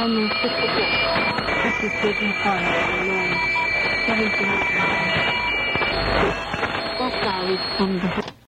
almost 6 o'clock. This is taking time along 17 Four hours from the